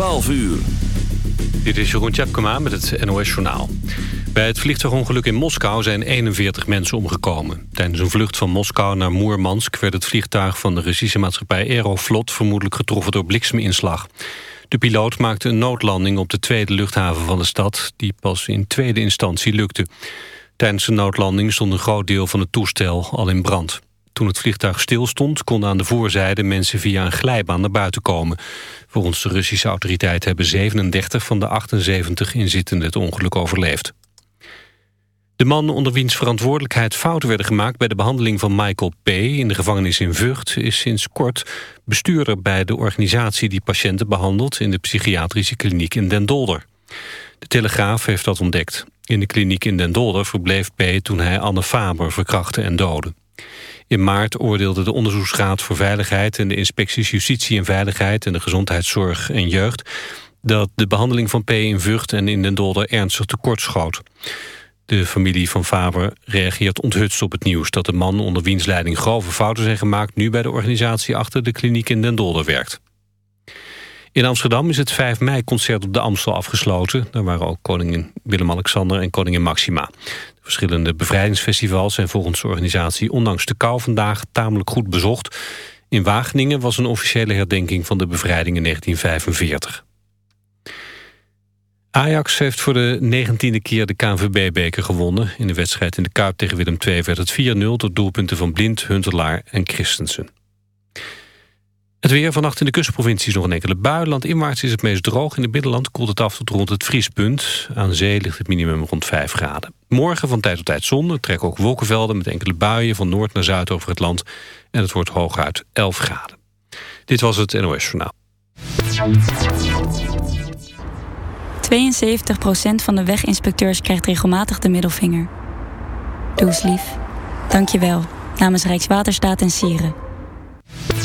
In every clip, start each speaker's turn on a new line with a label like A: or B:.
A: 12 uur.
B: Dit is Jeroen Tjepkema met het NOS Journaal. Bij het vliegtuigongeluk in Moskou zijn 41 mensen omgekomen. Tijdens een vlucht van Moskou naar Moermansk... werd het vliegtuig van de Russische maatschappij Aeroflot... vermoedelijk getroffen door blikseminslag. De piloot maakte een noodlanding op de tweede luchthaven van de stad... die pas in tweede instantie lukte. Tijdens de noodlanding stond een groot deel van het toestel al in brand. Toen het vliegtuig stilstond, konden aan de voorzijde mensen via een glijbaan naar buiten komen. Volgens de Russische autoriteit hebben 37 van de 78 inzittenden het ongeluk overleefd. De man onder wiens verantwoordelijkheid fouten werden gemaakt... bij de behandeling van Michael P. in de gevangenis in Vught... is sinds kort bestuurder bij de organisatie die patiënten behandelt... in de psychiatrische kliniek in Den Dolder. De Telegraaf heeft dat ontdekt. In de kliniek in Den Dolder verbleef P. toen hij Anne Faber verkrachtte en doodde. In maart oordeelde de Onderzoeksraad voor Veiligheid... en de inspecties Justitie en Veiligheid... en de Gezondheidszorg en Jeugd... dat de behandeling van P. in Vught en in Den Dolder ernstig tekortschoot. De familie van Faber reageert onthutst op het nieuws... dat de man onder wiens leiding grove fouten zijn gemaakt... nu bij de organisatie achter de kliniek in Den Dolder werkt. In Amsterdam is het 5 mei-concert op de Amstel afgesloten. Daar waren ook koningin Willem-Alexander en koningin Maxima. De verschillende bevrijdingsfestivals zijn volgens de organisatie... ondanks de kou vandaag tamelijk goed bezocht. In Wageningen was een officiële herdenking van de bevrijding in 1945. Ajax heeft voor de negentiende keer de KNVB-beker gewonnen. In de wedstrijd in de Kuip tegen Willem II werd het 4-0... door doelpunten van Blind, Huntelaar en Christensen. Het weer vannacht in de kustprovincies nog een enkele bui. Landinwaarts is het meest droog. In het binnenland koelt het af tot rond het vriespunt. Aan zee ligt het minimum rond 5 graden. Morgen van tijd tot tijd zon. Er trekken ook wolkenvelden met enkele buien van noord naar zuid over het land. En het wordt hooguit 11 graden. Dit was het NOS Journaal.
C: 72% van de weginspecteurs krijgt regelmatig de middelvinger. Doe lief. Dank je wel. Namens Rijkswaterstaat en Sieren.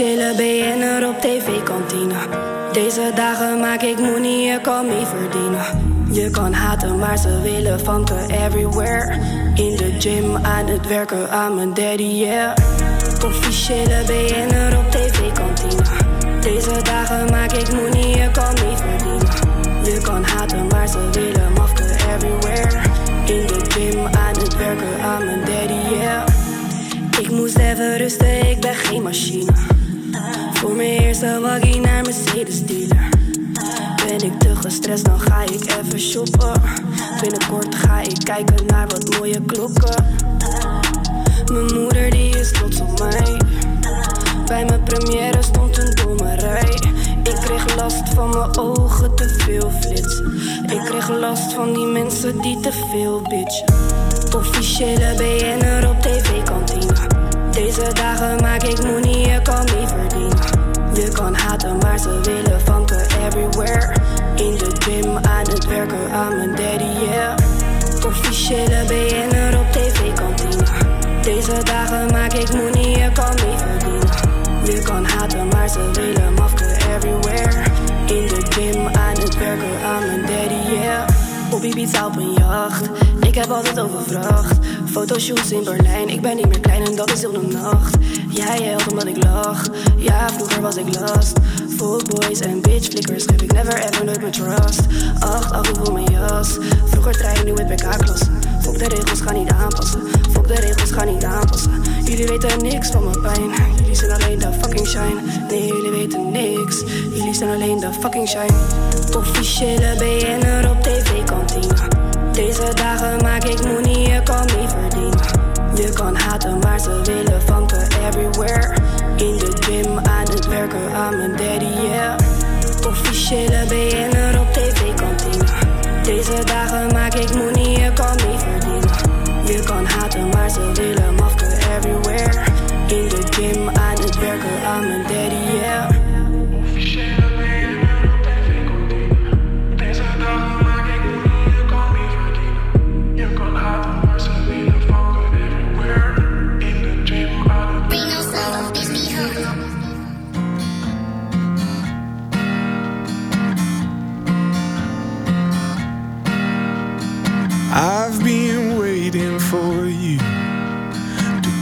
D: Officiële BN'er op tv-kantine. Deze dagen maak ik money, je kan mee verdienen. Je kan haten, maar ze willen vanken everywhere. In de gym, aan het werken, aan mijn daddy, yeah. Officiële BN'er op tv-kantine. Deze dagen maak ik money, je kan mee verdienen. Je kan haten, maar ze willen mafken everywhere. In de gym, aan het werken, aan mijn daddy, yeah. Ik moest even rusten, ik ben geen machine. Voor mijn eerste waggie naar Mercedes dealer. Ben ik te gestrest, dan ga ik even shoppen. Binnenkort ga ik kijken naar wat mooie klokken. Mijn moeder die is trots op mij. Bij mijn première stond een domme rij. Ik kreeg last van mijn ogen, te veel flits. Ik kreeg last van die mensen die te veel bitch. Officiële BN'er op tv-kantine. Deze dagen maak ik money, je kan niet verdienen. Je kan haten, maar ze willen vanken everywhere. In de gym, aan het werken, aan mijn daddy, yeah. Officiële BN'er op tv-kantine. Deze dagen maak ik money, je kan niet verdienen. Je kan haten, maar ze willen mafken everywhere. In de gym, aan het werken, aan mijn daddy, yeah. Op Ibiza op een jacht, ik heb altijd overvracht. Fotoshoots in Berlijn, ik ben niet meer klein en dat is heel de nacht. Jij helpt omdat ik lach, ja vroeger was ik last. boys en bitch flickers geef ik never ever nooit mijn trust. Acht, acht voor mijn jas, vroeger trein, nu met PK-klassen. Fok de regels, ga niet aanpassen. Fok de regels, ga niet aanpassen. Jullie weten niks van mijn pijn. Jullie zijn alleen de fucking shine. Nee, jullie weten niks. Jullie zijn alleen de fucking shine. Officiële BN'er op tv-kantine. Deze dagen maak ik money, je kan niet verdienen. Je kan haten, maar ze willen vanken everywhere. In de gym, aan het werken, aan mijn daddy, yeah. Officiële BN'er op tv-kantine. Deze dagen maak ik money, je kan niet verdienen. Je kan haten, maar ze willen mafken everywhere. In de gym, aan het werken, aan mijn daddy, yeah.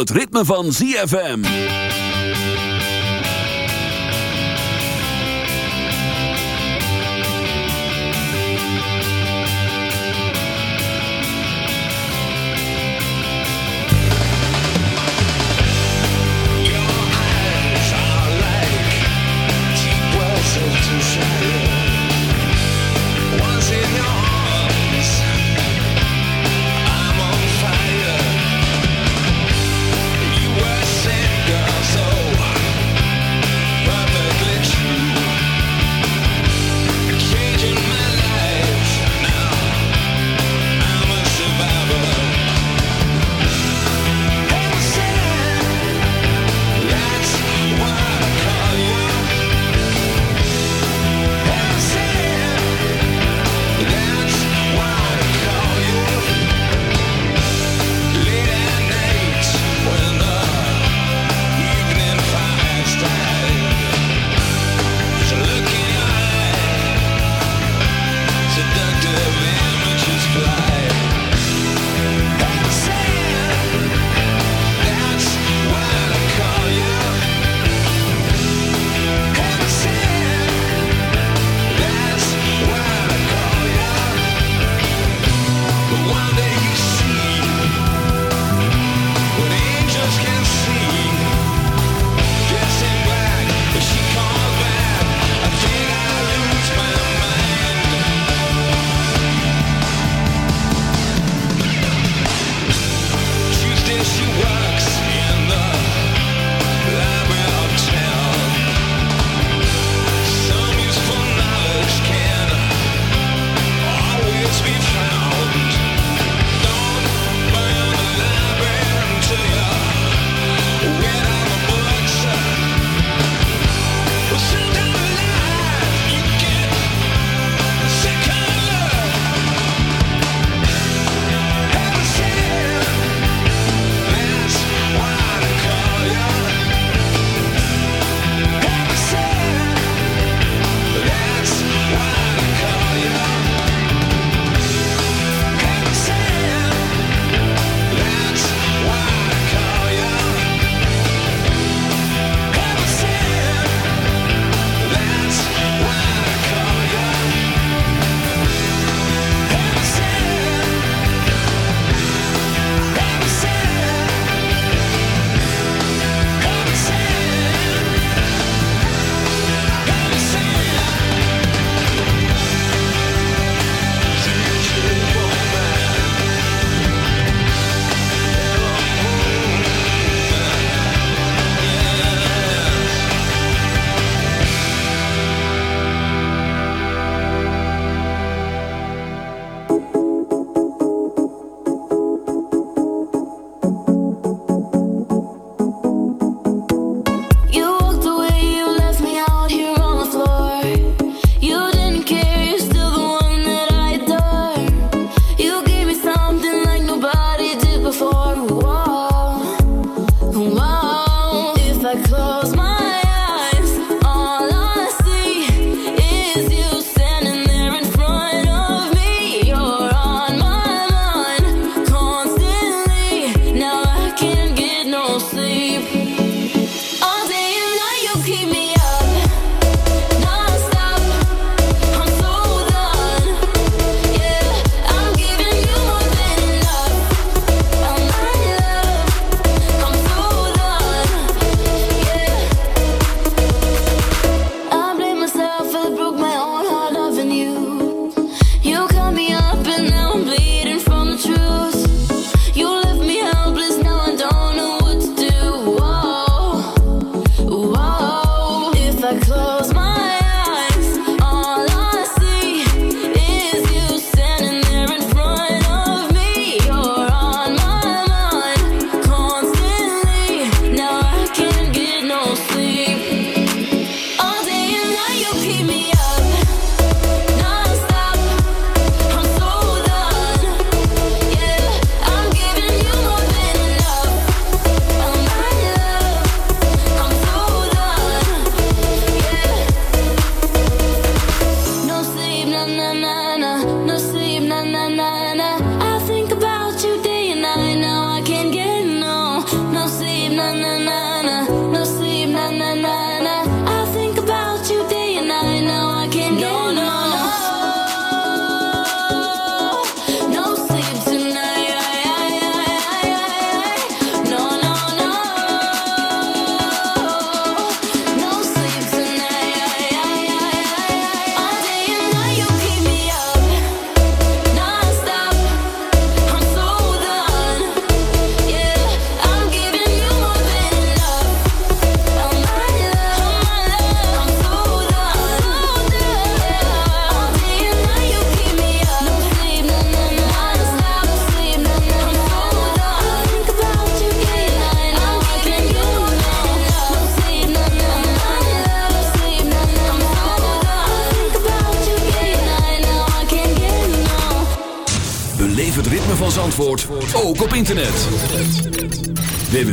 A: Het ritme van ZFM.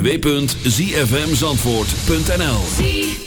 A: www.zfmzandvoort.nl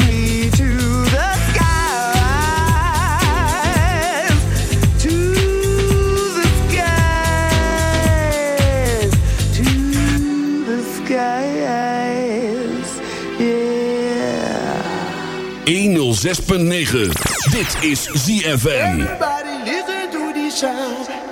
E: 6.9. Dit is ZFM.
F: Everybody listen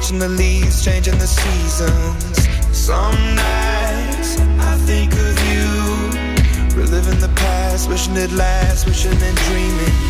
G: watching the leaves changing the seasons. Some nights I think of you, reliving the past, wishing it lasts, wishing and dreaming.